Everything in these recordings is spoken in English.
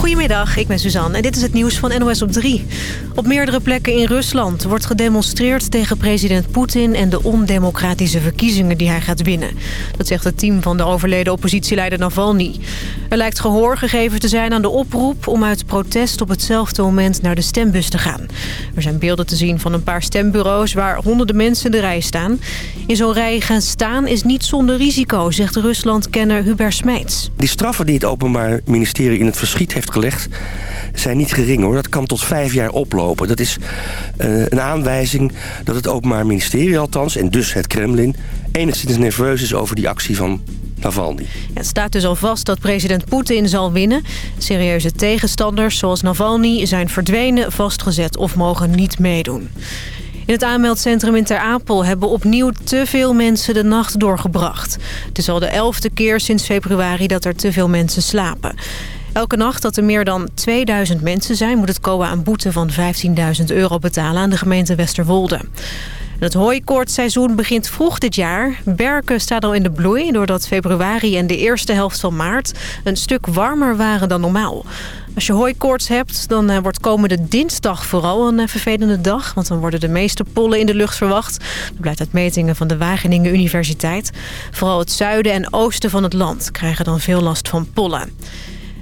Goedemiddag, ik ben Suzanne en dit is het nieuws van NOS op 3. Op meerdere plekken in Rusland wordt gedemonstreerd tegen president Poetin... en de ondemocratische verkiezingen die hij gaat winnen. Dat zegt het team van de overleden oppositieleider Navalny. Er lijkt gehoor gegeven te zijn aan de oproep... om uit protest op hetzelfde moment naar de stembus te gaan. Er zijn beelden te zien van een paar stembureaus... waar honderden mensen in de rij staan. In zo'n rij gaan staan is niet zonder risico, zegt Rusland-kenner Hubert Smeets. Die straffen die het Openbaar Ministerie in het verschiet heeft zijn niet gering hoor. Dat kan tot vijf jaar oplopen. Dat is uh, een aanwijzing dat het Openbaar Ministerie althans... en dus het Kremlin enigszins nerveus is over die actie van Navalny. Het staat dus al vast dat president Poetin zal winnen. Serieuze tegenstanders zoals Navalny zijn verdwenen, vastgezet of mogen niet meedoen. In het aanmeldcentrum in Ter Apel hebben opnieuw te veel mensen de nacht doorgebracht. Het is al de elfde keer sinds februari dat er te veel mensen slapen. Elke nacht dat er meer dan 2000 mensen zijn... moet het COA een boete van 15.000 euro betalen aan de gemeente Westerwolde. Het hooikoortseizoen begint vroeg dit jaar. Berken staat al in de bloei doordat februari en de eerste helft van maart... een stuk warmer waren dan normaal. Als je hooikoorts hebt, dan uh, wordt komende dinsdag vooral een uh, vervelende dag. Want dan worden de meeste pollen in de lucht verwacht. Dat blijkt uit metingen van de Wageningen Universiteit. Vooral het zuiden en oosten van het land krijgen dan veel last van pollen.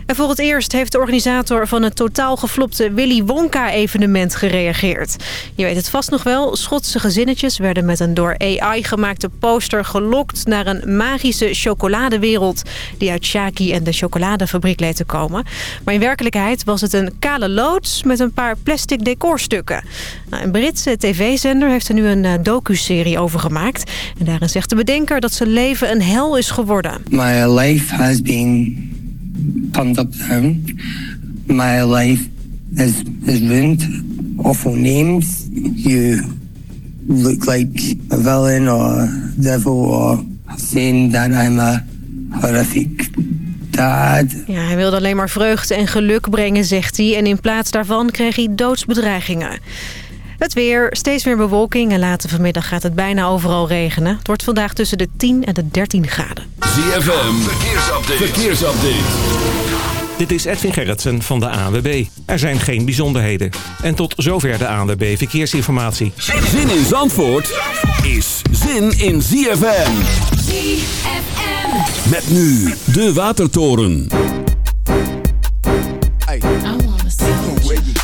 En voor het eerst heeft de organisator van het totaal geflopte Willy Wonka-evenement gereageerd. Je weet het vast nog wel, Schotse gezinnetjes werden met een door AI gemaakte poster gelokt naar een magische chocoladewereld die uit Shaki en de chocoladefabriek leed te komen. Maar in werkelijkheid was het een kale loods met een paar plastic decorstukken. Nou, een Britse tv-zender heeft er nu een uh, docu-serie over gemaakt. En daarin zegt de bedenker dat zijn leven een hel is geworden. My life has been pumped up down. My life is, is ruined. Awful names. You look like a villain or devil or saying that I'm a horrific dad. Ja, hij wilde alleen maar vreugde en geluk brengen, zegt hij. En in plaats daarvan kreeg hij doodsbedreigingen. Het weer, steeds meer bewolking en later vanmiddag gaat het bijna overal regenen. Het wordt vandaag tussen de 10 en de 13 graden. ZFM, verkeersupdate. verkeersupdate. Dit is Edwin Gerritsen van de ANWB. Er zijn geen bijzonderheden. En tot zover de ANWB Verkeersinformatie. Zin in Zandvoort is zin in ZFM. ZFM. Met nu de Watertoren. Hey.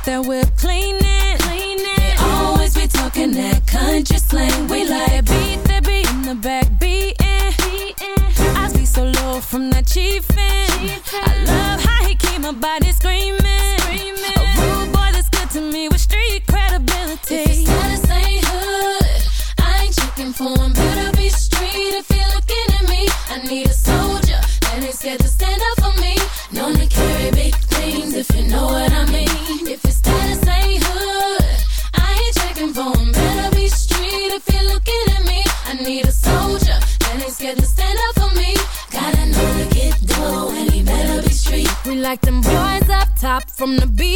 Keep that whip cleaning, cleaning. They always be talking that country slang. We like beat that beat in the back beating. I be so low from that chiefin'. I love how he keep my body screaming, screaming. A rude boy that's good to me with street credibility. If his status ain't hood, I ain't checking for him. Better be street if you're looking at me. I need a soldier that ain't scared to stand up for from the BK.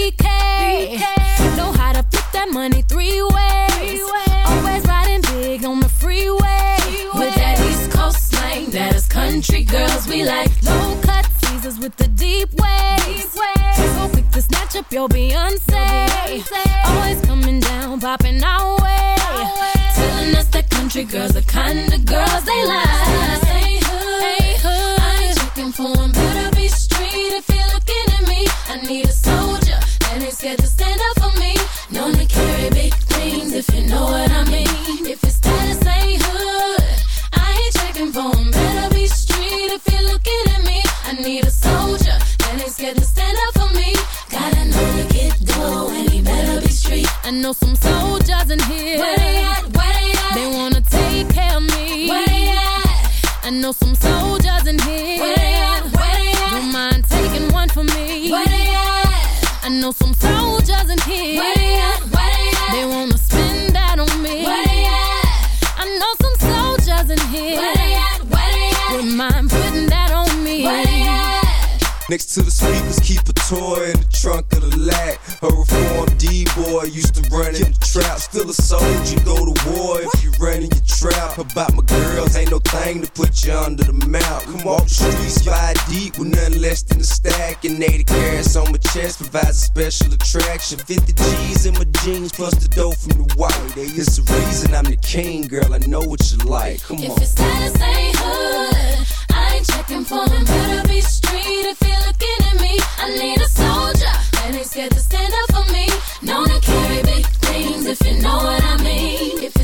Attraction. 50 G's in my jeans plus the dough from the white. It's the reason I'm the king, girl. I know what you like. Come if on. If your status ain't hood, I ain't checking for them. Better be street if you're looking at me. I need a soldier that ain't scared to stand up for me. Known to carry big things if you know what I mean. If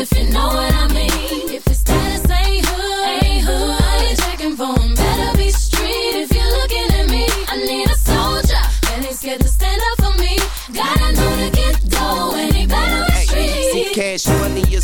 if you know what I mean. If your status ain't hood, ain't hood, I ain't checking for him. Better be street if you're looking at me. I need a soldier that ain't scared to stand up for me. Gotta know to get dough and he better be street. See, cash money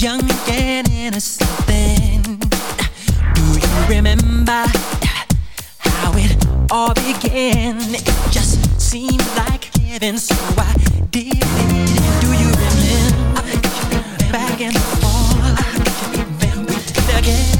young and innocent something. Do you remember how it all began? It just seemed like heaven, so I did it. Do you remember back in the fall? We did again.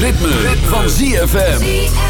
Ritme, van ZFM.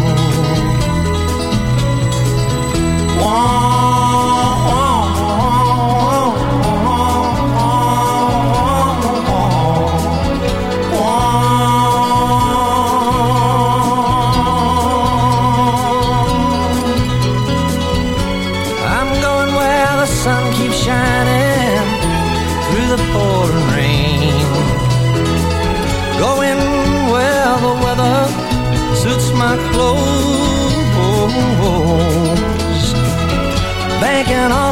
I'm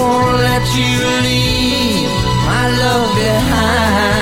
Won't let you leave my love behind.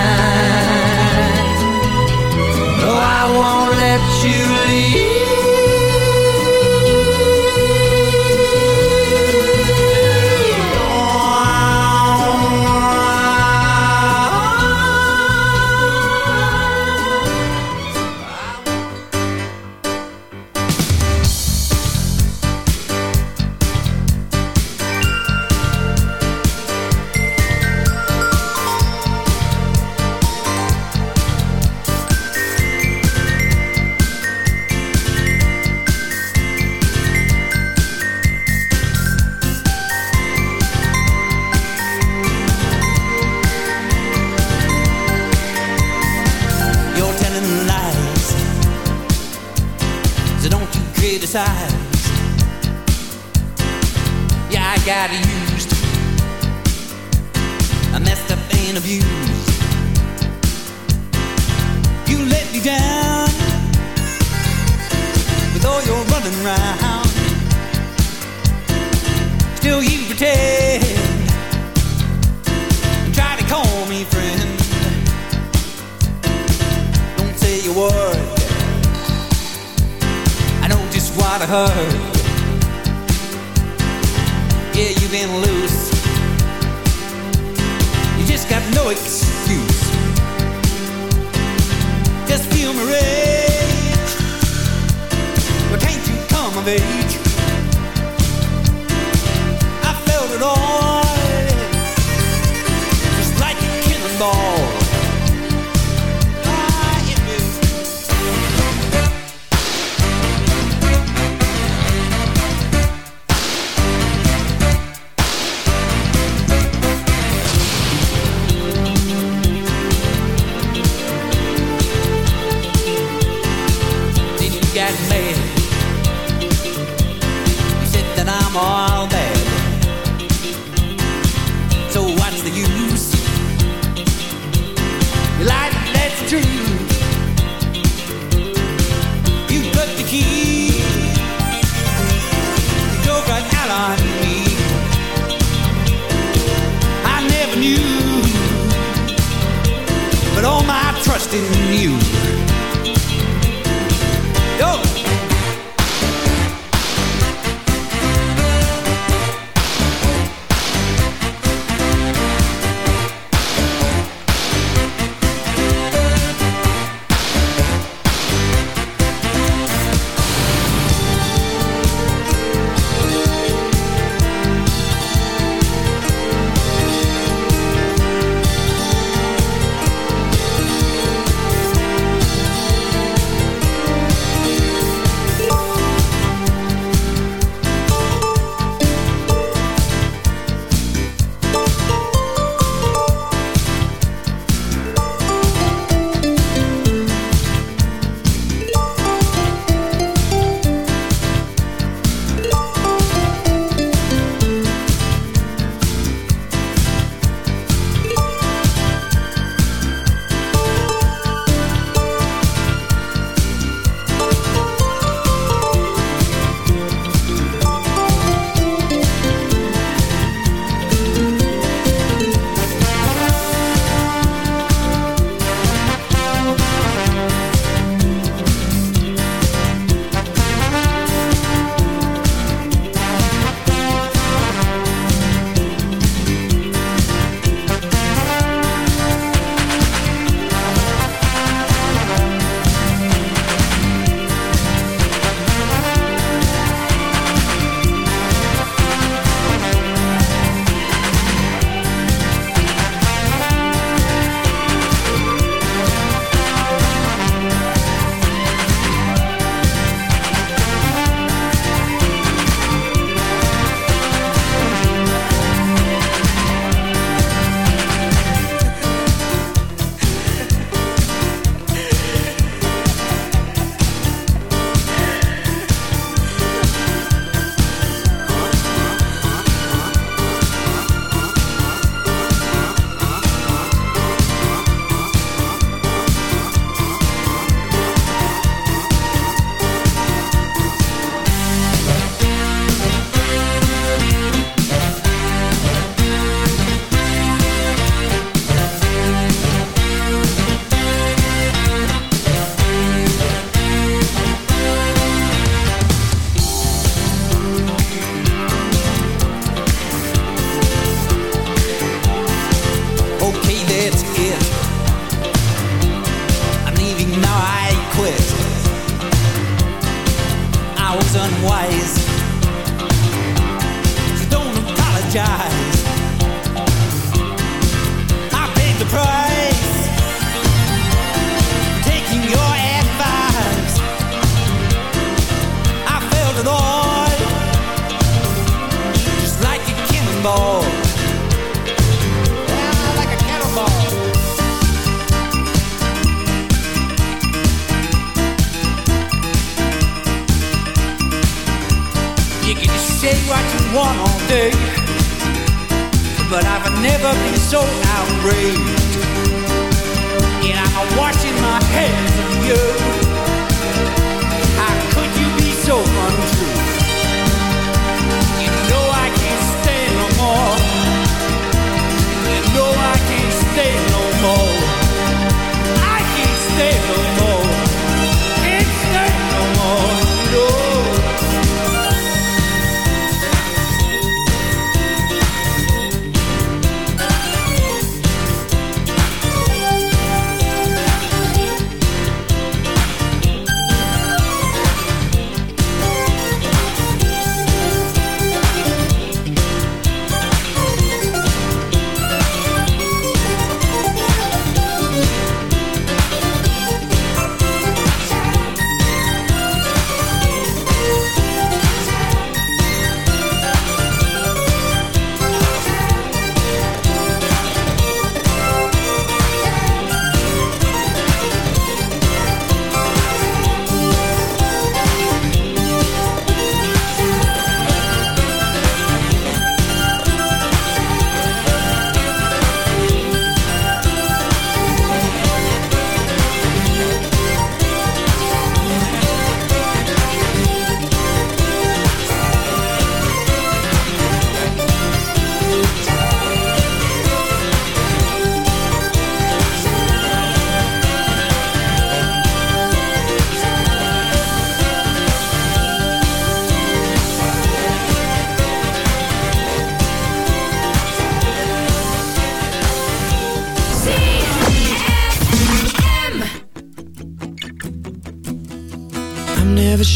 brain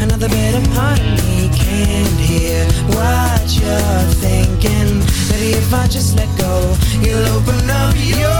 Another better part of me can't hear what you're thinking. Maybe if I just let go, you'll open up your